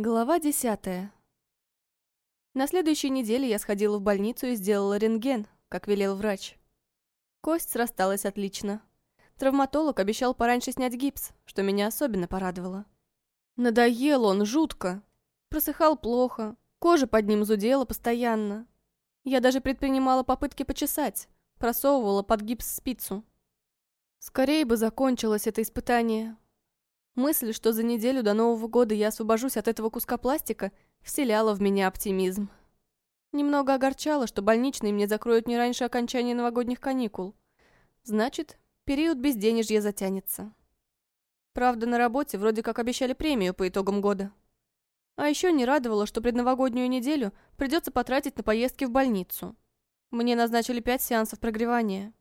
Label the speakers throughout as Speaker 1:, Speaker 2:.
Speaker 1: Глава десятая. На следующей неделе я сходила в больницу и сделала рентген, как велел врач. Кость срасталась отлично. Травматолог обещал пораньше снять гипс, что меня особенно порадовало. Надоел он жутко. Просыхал плохо, кожа под ним зудела постоянно. Я даже предпринимала попытки почесать, просовывала под гипс спицу. Скорее бы закончилось это испытание. Мысль, что за неделю до Нового года я освобожусь от этого куска пластика, вселяла в меня оптимизм. Немного огорчало, что больничные мне закроют не раньше окончания новогодних каникул. Значит, период безденежья затянется. Правда, на работе вроде как обещали премию по итогам года. А еще не радовало, что предновогоднюю неделю придется потратить на поездки в больницу. Мне назначили пять сеансов прогревания.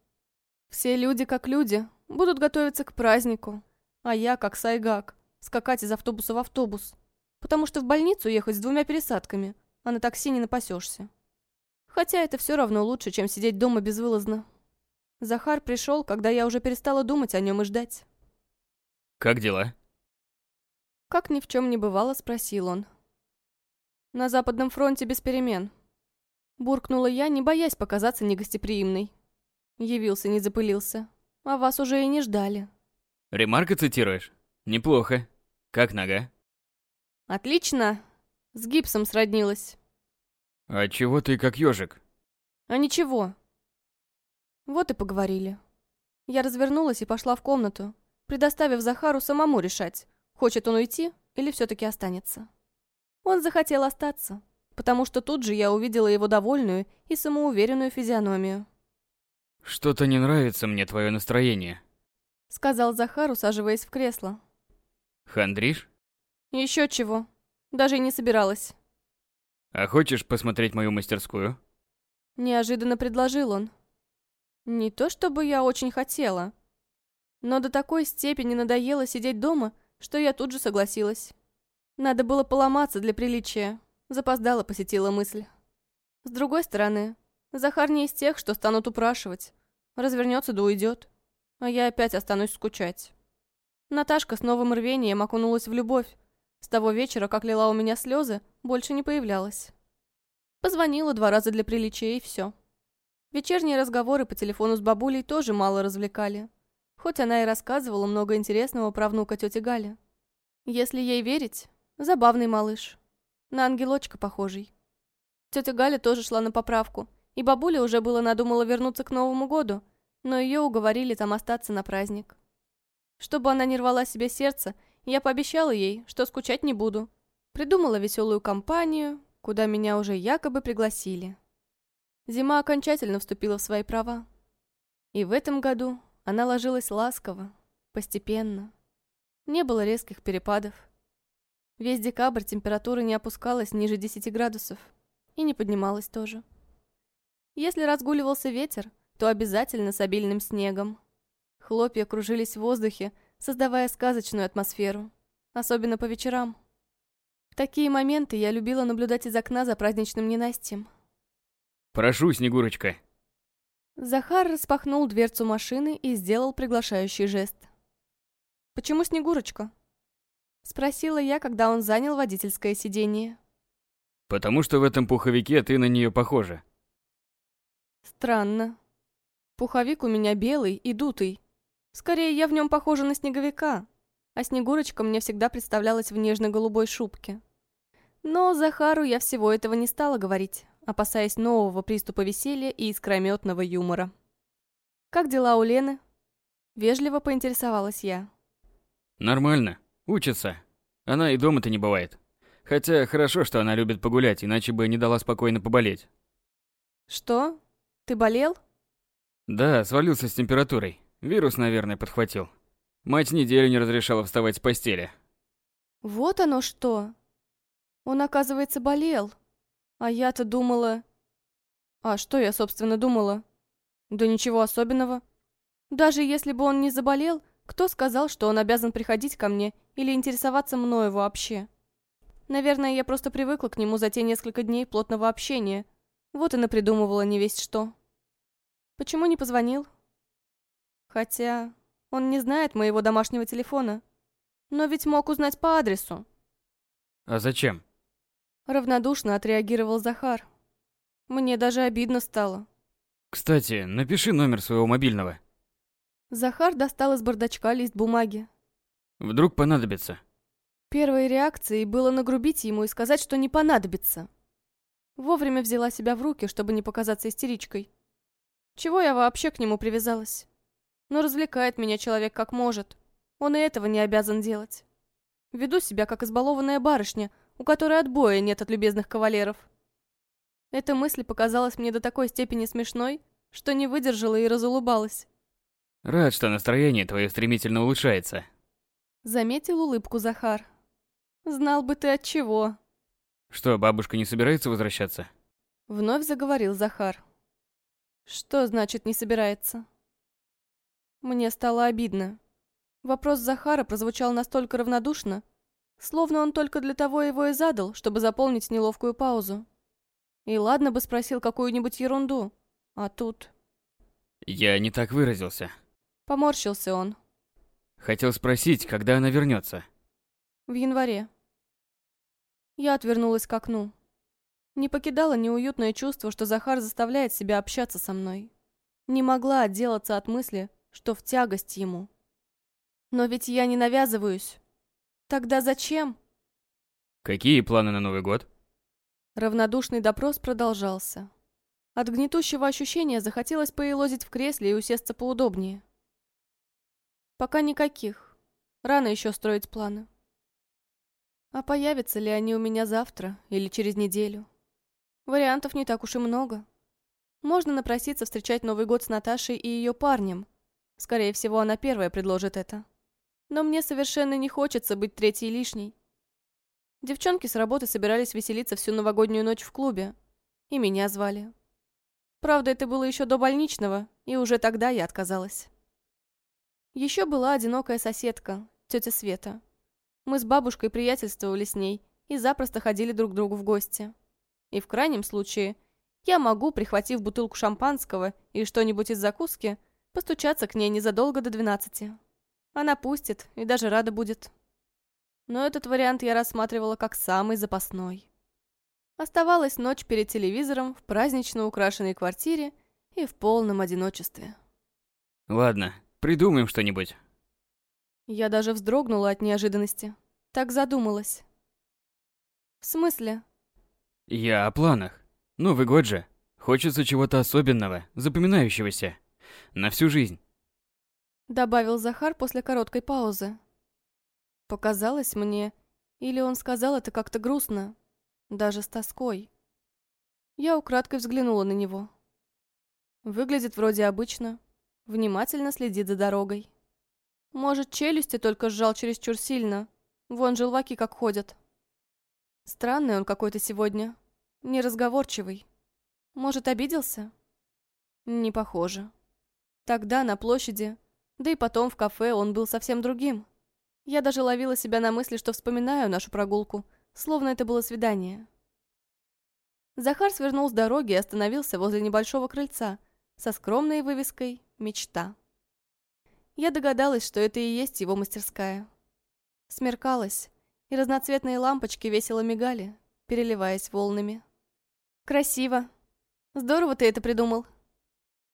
Speaker 1: Все люди как люди будут готовиться к празднику, а я, как сайгак, скакать из автобуса в автобус. Потому что в больницу ехать с двумя пересадками, а на такси не напасешься. Хотя это все равно лучше, чем сидеть дома безвылазно. Захар пришел, когда я уже перестала думать о нем и ждать.
Speaker 2: «Как дела?»
Speaker 1: Как ни в чем не бывало, спросил он. «На Западном фронте без перемен». Буркнула я, не боясь показаться негостеприимной. Явился, не запылился. А вас уже и не ждали.
Speaker 2: Ремарка цитируешь? Неплохо. Как нога?
Speaker 1: Отлично. С гипсом сроднилась.
Speaker 2: А чего ты как ежик?
Speaker 1: А ничего. Вот и поговорили. Я развернулась и пошла в комнату, предоставив Захару самому решать, хочет он уйти или все-таки останется. Он захотел остаться, потому что тут же я увидела его довольную и самоуверенную физиономию.
Speaker 2: «Что-то не нравится мне твое настроение», —
Speaker 1: сказал Захар, усаживаясь в кресло.
Speaker 2: «Хандришь?»
Speaker 1: Еще чего. Даже и не собиралась».
Speaker 2: «А хочешь посмотреть мою мастерскую?»
Speaker 1: Неожиданно предложил он. Не то чтобы я очень хотела, но до такой степени надоело сидеть дома, что я тут же согласилась. Надо было поломаться для приличия. Запоздала посетила мысль. С другой стороны, Захар не из тех, что станут упрашивать. Развернется да уйдет. А я опять останусь скучать. Наташка с новым рвением окунулась в любовь. С того вечера, как лила у меня слезы, больше не появлялась. Позвонила два раза для приличия и все. Вечерние разговоры по телефону с бабулей тоже мало развлекали. Хоть она и рассказывала много интересного про внука тети Гали. Если ей верить, забавный малыш. На ангелочка похожий. Тетя Галя тоже шла на поправку, и бабуля уже было надумала вернуться к Новому году, но ее уговорили там остаться на праздник. Чтобы она не рвала себе сердце, я пообещала ей, что скучать не буду. Придумала веселую компанию, куда меня уже якобы пригласили. Зима окончательно вступила в свои права. И в этом году она ложилась ласково, постепенно. Не было резких перепадов. Весь декабрь температура не опускалась ниже 10 градусов и не поднималась тоже. Если разгуливался ветер, то обязательно с обильным снегом. Хлопья кружились в воздухе, создавая сказочную атмосферу, особенно по вечерам. В такие моменты я любила наблюдать из окна за праздничным ненастьем.
Speaker 2: «Прошу, Снегурочка»,
Speaker 1: Захар распахнул дверцу машины и сделал приглашающий жест. «Почему Снегурочка?» Спросила я, когда он занял водительское сиденье.
Speaker 2: «Потому что в этом пуховике ты на нее похожа».
Speaker 1: «Странно. Пуховик у меня белый и дутый. Скорее, я в нем похожа на снеговика, а Снегурочка мне всегда представлялась в нежно-голубой шубке. Но Захару я всего этого не стала говорить опасаясь нового приступа веселья и искрометного юмора. «Как дела у Лены?» Вежливо поинтересовалась я.
Speaker 2: «Нормально. Учится. Она и дома-то не бывает. Хотя хорошо, что она любит погулять, иначе бы не дала спокойно поболеть».
Speaker 1: «Что? Ты болел?»
Speaker 2: «Да, свалился с температурой. Вирус, наверное, подхватил. Мать неделю не разрешала вставать с постели».
Speaker 1: «Вот оно что! Он, оказывается, болел!» А я-то думала... А что я, собственно, думала? Да ничего особенного. Даже если бы он не заболел, кто сказал, что он обязан приходить ко мне или интересоваться мною вообще? Наверное, я просто привыкла к нему за те несколько дней плотного общения. Вот и напридумывала не весть что. Почему не позвонил? Хотя он не знает моего домашнего телефона. Но ведь мог узнать по адресу.
Speaker 2: А зачем?
Speaker 1: Равнодушно отреагировал Захар. Мне даже обидно стало.
Speaker 2: Кстати, напиши номер своего мобильного.
Speaker 1: Захар достал из бардачка лист бумаги.
Speaker 2: Вдруг понадобится.
Speaker 1: Первой реакцией было нагрубить ему и сказать, что не понадобится. Вовремя взяла себя в руки, чтобы не показаться истеричкой. Чего я вообще к нему привязалась? Но развлекает меня человек как может. Он и этого не обязан делать. Веду себя как избалованная барышня, у которой отбоя нет от любезных кавалеров. Эта мысль показалась мне до такой степени смешной, что не выдержала и разулыбалась.
Speaker 2: Рад, что настроение твое стремительно улучшается.
Speaker 1: Заметил улыбку Захар. Знал бы ты от чего.
Speaker 2: Что, бабушка не собирается возвращаться?
Speaker 1: Вновь заговорил Захар. Что значит не собирается? Мне стало обидно. Вопрос Захара прозвучал настолько равнодушно, словно он только для того его и задал, чтобы заполнить неловкую паузу. И ладно бы спросил какую-нибудь ерунду, а тут...
Speaker 2: Я не так выразился.
Speaker 1: Поморщился он.
Speaker 2: Хотел спросить, когда она вернется.
Speaker 1: В январе. Я отвернулась к окну. Не покидало неуютное чувство, что Захар заставляет себя общаться со мной. Не могла отделаться от мысли, что в тягость ему. Но ведь я не навязываюсь. Тогда зачем?
Speaker 2: Какие планы на Новый год?
Speaker 1: Равнодушный допрос продолжался. От гнетущего ощущения захотелось поелозить в кресле и усесться поудобнее. Пока никаких. Рано еще строить планы. А появятся ли они у меня завтра или через неделю? Вариантов не так уж и много. Можно напроситься встречать Новый год с Наташей и ее парнем. Скорее всего, она первая предложит это. Но мне совершенно не хочется быть третьей лишней. Девчонки с работы собирались веселиться всю новогоднюю ночь в клубе. И меня звали. Правда, это было еще до больничного, и уже тогда я отказалась. Еще была одинокая соседка, тетя Света. Мы с бабушкой приятельствовали с ней и запросто ходили друг к другу в гости. И в крайнем случае, я могу, прихватив бутылку шампанского и что-нибудь из закуски, постучаться к ней незадолго до двенадцати. Она пустит и даже рада будет. Но этот вариант я рассматривала как самый запасной. Оставалась ночь перед телевизором в празднично украшенной квартире и в полном одиночестве.
Speaker 2: Ладно, придумаем что-нибудь.
Speaker 1: Я даже вздрогнула от неожиданности. Так задумалась. В смысле?
Speaker 2: Я о планах. Новый год же. Хочется чего-то особенного, запоминающегося. На всю жизнь.
Speaker 1: Добавил Захар после короткой паузы. Показалось мне, или он сказал это как-то грустно, даже с тоской. Я украдкой взглянула на него. Выглядит вроде обычно, внимательно следит за дорогой. Может, челюсти только сжал чересчур сильно. Вон желваки как ходят. Странный он какой-то сегодня. Неразговорчивый. Может, обиделся? Не похоже. Тогда на площади, да и потом в кафе он был совсем другим. Я даже ловила себя на мысли, что вспоминаю нашу прогулку, словно это было свидание. Захар свернул с дороги и остановился возле небольшого крыльца со скромной вывеской «Мечта». Я догадалась, что это и есть его мастерская. Смеркалось, и разноцветные лампочки весело мигали, переливаясь волнами. «Красиво. Здорово ты это придумал».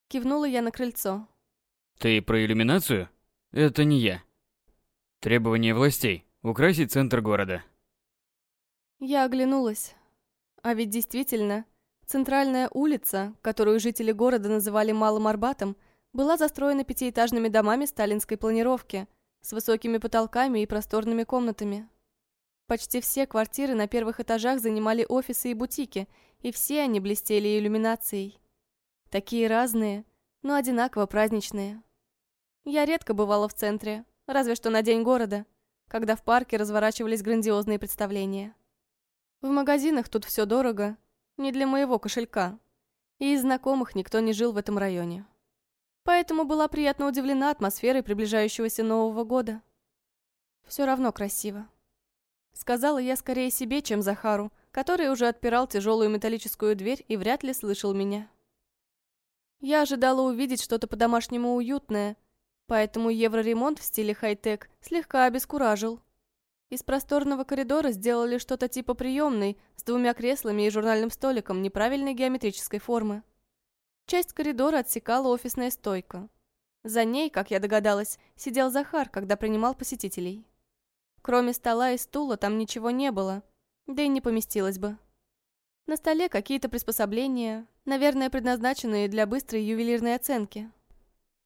Speaker 1: Кивнула я на крыльцо.
Speaker 2: Ты про иллюминацию? Это не я. Требование властей – украсить центр города.
Speaker 1: Я оглянулась. А ведь действительно, центральная улица, которую жители города называли Малым Арбатом – была застроена пятиэтажными домами сталинской планировки с высокими потолками и просторными комнатами. Почти все квартиры на первых этажах занимали офисы и бутики, и все они блестели иллюминацией. Такие разные, но одинаково праздничные. Я редко бывала в центре, разве что на День города, когда в парке разворачивались грандиозные представления. В магазинах тут все дорого, не для моего кошелька, и из знакомых никто не жил в этом районе. Поэтому была приятно удивлена атмосферой приближающегося Нового года. Все равно красиво. Сказала я скорее себе, чем Захару, который уже отпирал тяжелую металлическую дверь и вряд ли слышал меня. Я ожидала увидеть что-то по-домашнему уютное, поэтому евроремонт в стиле хай-тек слегка обескуражил. Из просторного коридора сделали что-то типа приемной с двумя креслами и журнальным столиком неправильной геометрической формы. Часть коридора отсекала офисная стойка. За ней, как я догадалась, сидел Захар, когда принимал посетителей. Кроме стола и стула там ничего не было, да и не поместилось бы. На столе какие-то приспособления, наверное, предназначенные для быстрой ювелирной оценки.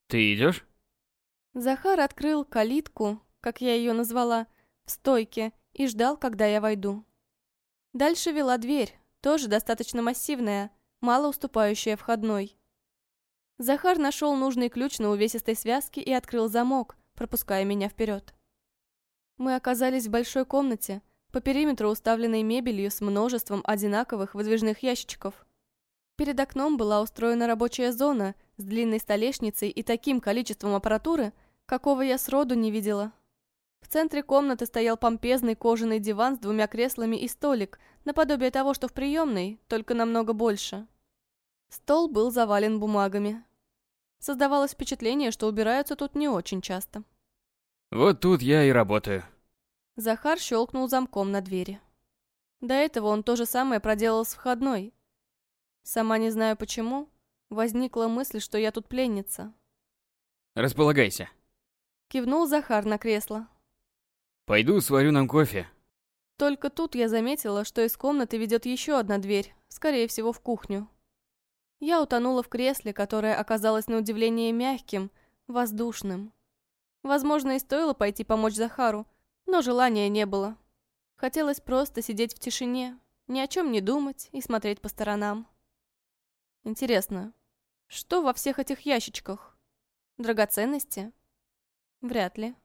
Speaker 2: «Ты идешь?
Speaker 1: Захар открыл калитку, как я ее назвала, в стойке и ждал, когда я войду. Дальше вела дверь, тоже достаточно массивная, мало уступающая входной. Захар нашел нужный ключ на увесистой связке и открыл замок, пропуская меня вперед. Мы оказались в большой комнате, по периметру уставленной мебелью с множеством одинаковых выдвижных ящичков. Перед окном была устроена рабочая зона с длинной столешницей и таким количеством аппаратуры, какого я сроду не видела. В центре комнаты стоял помпезный кожаный диван с двумя креслами и столик, наподобие того, что в приемной, только намного больше. Стол был завален бумагами. Создавалось впечатление, что убираются тут не очень часто.
Speaker 2: Вот тут я и работаю.
Speaker 1: Захар щелкнул замком на двери. До этого он то же самое проделал с входной. Сама не знаю почему, возникла мысль, что я тут пленница.
Speaker 2: Располагайся.
Speaker 1: Кивнул Захар на кресло.
Speaker 2: Пойду сварю нам кофе.
Speaker 1: Только тут я заметила, что из комнаты ведет еще одна дверь, скорее всего, в кухню. Я утонула в кресле, которое оказалось на удивление мягким, воздушным. Возможно, и стоило пойти помочь Захару, но желания не было. Хотелось просто сидеть в тишине, ни о чем не думать и смотреть по сторонам. Интересно, что во всех этих ящичках? Драгоценности? Вряд ли.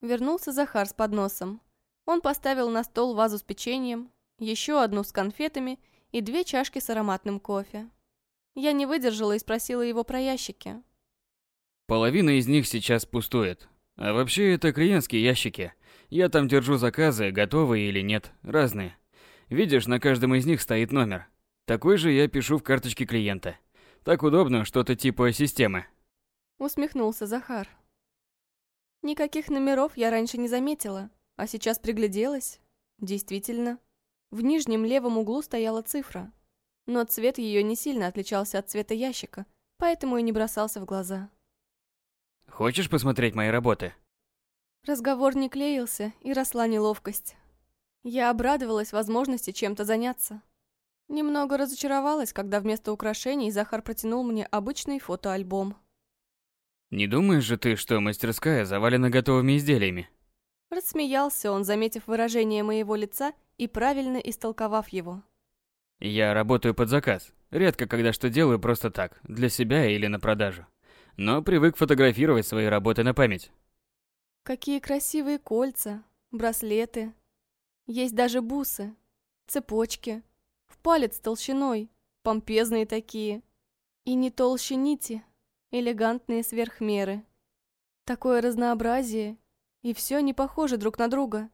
Speaker 1: Вернулся Захар с подносом. Он поставил на стол вазу с печеньем, еще одну с конфетами и две чашки с ароматным кофе. Я не выдержала и спросила его про ящики.
Speaker 2: Половина из них сейчас пустует. А вообще это клиентские ящики. Я там держу заказы, готовые или нет, разные. Видишь, на каждом из них стоит номер. Такой же я пишу в карточке клиента. Так удобно, что-то типа системы.
Speaker 1: Усмехнулся Захар. Никаких номеров я раньше не заметила, а сейчас пригляделась. Действительно. В нижнем левом углу стояла цифра. Но цвет ее не сильно отличался от цвета ящика, поэтому и не бросался в глаза.
Speaker 2: Хочешь посмотреть мои работы?
Speaker 1: Разговор не клеился, и росла неловкость. Я обрадовалась возможности чем-то заняться. Немного разочаровалась, когда вместо украшений Захар протянул мне обычный фотоальбом.
Speaker 2: Не думаешь же ты, что мастерская завалена готовыми изделиями?
Speaker 1: Рассмеялся он, заметив выражение моего лица и правильно истолковав его.
Speaker 2: Я работаю под заказ. Редко когда что делаю просто так, для себя или на продажу. Но привык фотографировать свои работы на память.
Speaker 1: Какие красивые кольца, браслеты. Есть даже бусы, цепочки. В палец толщиной, помпезные такие. И не толще нити, элегантные сверхмеры. Такое разнообразие, и все не похоже друг на друга.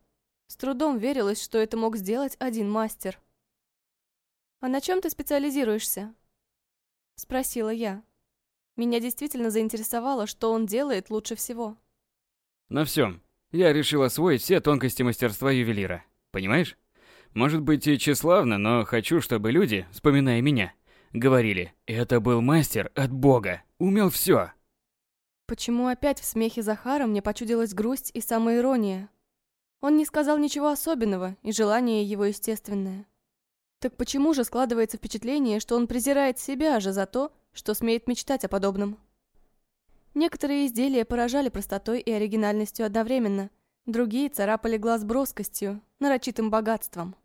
Speaker 1: С трудом верилось, что это мог сделать один мастер. «А на чем ты специализируешься?» Спросила я. Меня действительно заинтересовало, что он делает лучше всего.
Speaker 2: На всем. Я решил освоить все тонкости мастерства ювелира. Понимаешь? Может быть и тщеславно, но хочу, чтобы люди, вспоминая меня, Говорили, это был мастер от бога, умел все.
Speaker 1: Почему опять в смехе Захара мне почудилась грусть и самоирония? Он не сказал ничего особенного, и желание его естественное. Так почему же складывается впечатление, что он презирает себя же за то, что смеет мечтать о подобном? Некоторые изделия поражали простотой и оригинальностью одновременно, другие царапали глаз броскостью, нарочитым богатством.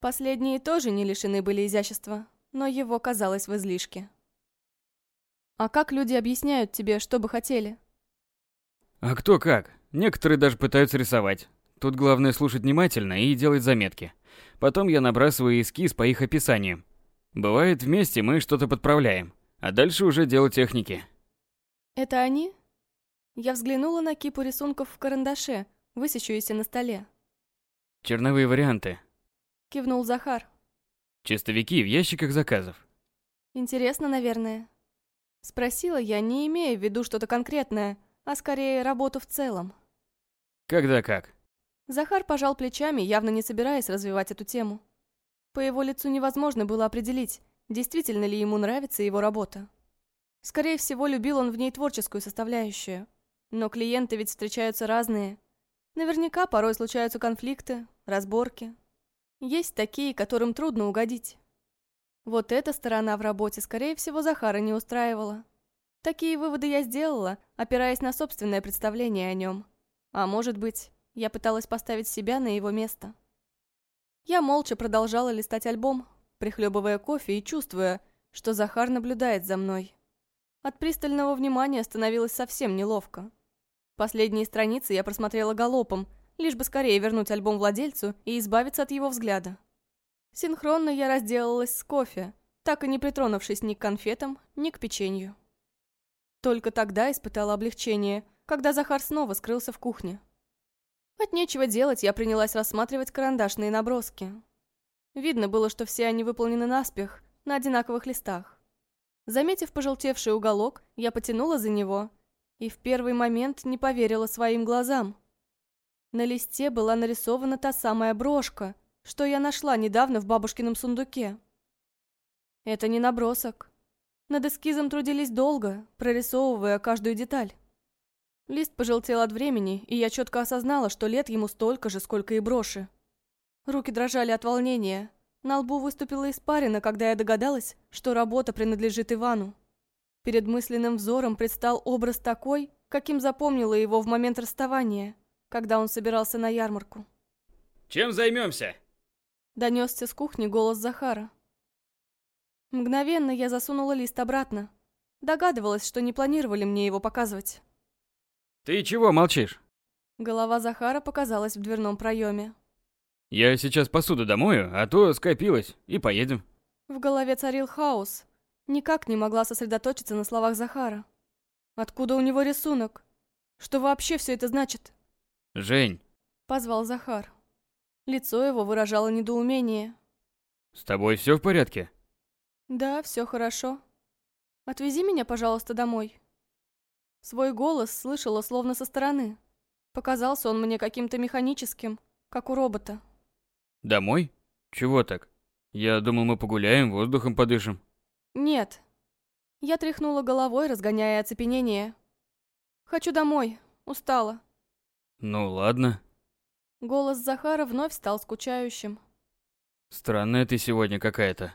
Speaker 1: Последние тоже не лишены были изящества, но его казалось в излишке. «А как люди объясняют тебе, что бы хотели?»
Speaker 2: «А кто как. Некоторые даже пытаются рисовать. Тут главное слушать внимательно и делать заметки. Потом я набрасываю эскиз по их описаниям. Бывает, вместе мы что-то подправляем, а дальше уже дело техники».
Speaker 1: «Это они?» Я взглянула на кипу рисунков в карандаше, высящуюся на столе.
Speaker 2: «Черновые варианты», —
Speaker 1: кивнул Захар.
Speaker 2: Чистовики в ящиках заказов.
Speaker 1: Интересно, наверное. Спросила я, не имея в виду что-то конкретное, а скорее работу в целом.
Speaker 2: Когда как?
Speaker 1: Захар пожал плечами, явно не собираясь развивать эту тему. По его лицу невозможно было определить, действительно ли ему нравится его работа. Скорее всего, любил он в ней творческую составляющую. Но клиенты ведь встречаются разные. Наверняка порой случаются конфликты, разборки. Есть такие, которым трудно угодить. Вот эта сторона в работе, скорее всего, Захара не устраивала. Такие выводы я сделала, опираясь на собственное представление о нем. А может быть, я пыталась поставить себя на его место. Я молча продолжала листать альбом, прихлебывая кофе и чувствуя, что Захар наблюдает за мной. От пристального внимания становилось совсем неловко. Последние страницы я просмотрела галопом, лишь бы скорее вернуть альбом владельцу и избавиться от его взгляда. Синхронно я разделалась с кофе, так и не притронувшись ни к конфетам, ни к печенью. Только тогда испытала облегчение, когда Захар снова скрылся в кухне. От нечего делать я принялась рассматривать карандашные наброски. Видно было, что все они выполнены наспех, на одинаковых листах. Заметив пожелтевший уголок, я потянула за него и в первый момент не поверила своим глазам. На листе была нарисована та самая брошка, что я нашла недавно в бабушкином сундуке. Это не набросок. Над эскизом трудились долго, прорисовывая каждую деталь. Лист пожелтел от времени, и я четко осознала, что лет ему столько же, сколько и броши. Руки дрожали от волнения. На лбу выступила испарина, когда я догадалась, что работа принадлежит Ивану. Перед мысленным взором предстал образ такой, каким запомнила его в момент расставания, когда он собирался на ярмарку.
Speaker 2: «Чем займемся?»
Speaker 1: Донесся с кухни голос Захара. Мгновенно я засунула лист обратно. Догадывалась, что не планировали мне его показывать.
Speaker 2: «Ты чего молчишь?»
Speaker 1: Голова Захара показалась в дверном проеме.
Speaker 2: «Я сейчас посуду домою, а то скопилось, и поедем».
Speaker 1: В голове царил хаос. Никак не могла сосредоточиться на словах Захара. Откуда у него рисунок? Что вообще все это значит?
Speaker 2: «Жень!»
Speaker 1: Позвал Захар. Лицо его выражало недоумение.
Speaker 2: «С тобой все в порядке?»
Speaker 1: «Да, все хорошо. Отвези меня, пожалуйста, домой». Свой голос слышала словно со стороны. Показался он мне каким-то механическим, как у робота.
Speaker 2: «Домой? Чего так? Я думал, мы погуляем, воздухом подышим».
Speaker 1: «Нет». Я тряхнула головой, разгоняя оцепенение. «Хочу домой. Устала».
Speaker 2: «Ну ладно».
Speaker 1: Голос Захара вновь стал скучающим.
Speaker 2: Странная ты сегодня какая-то.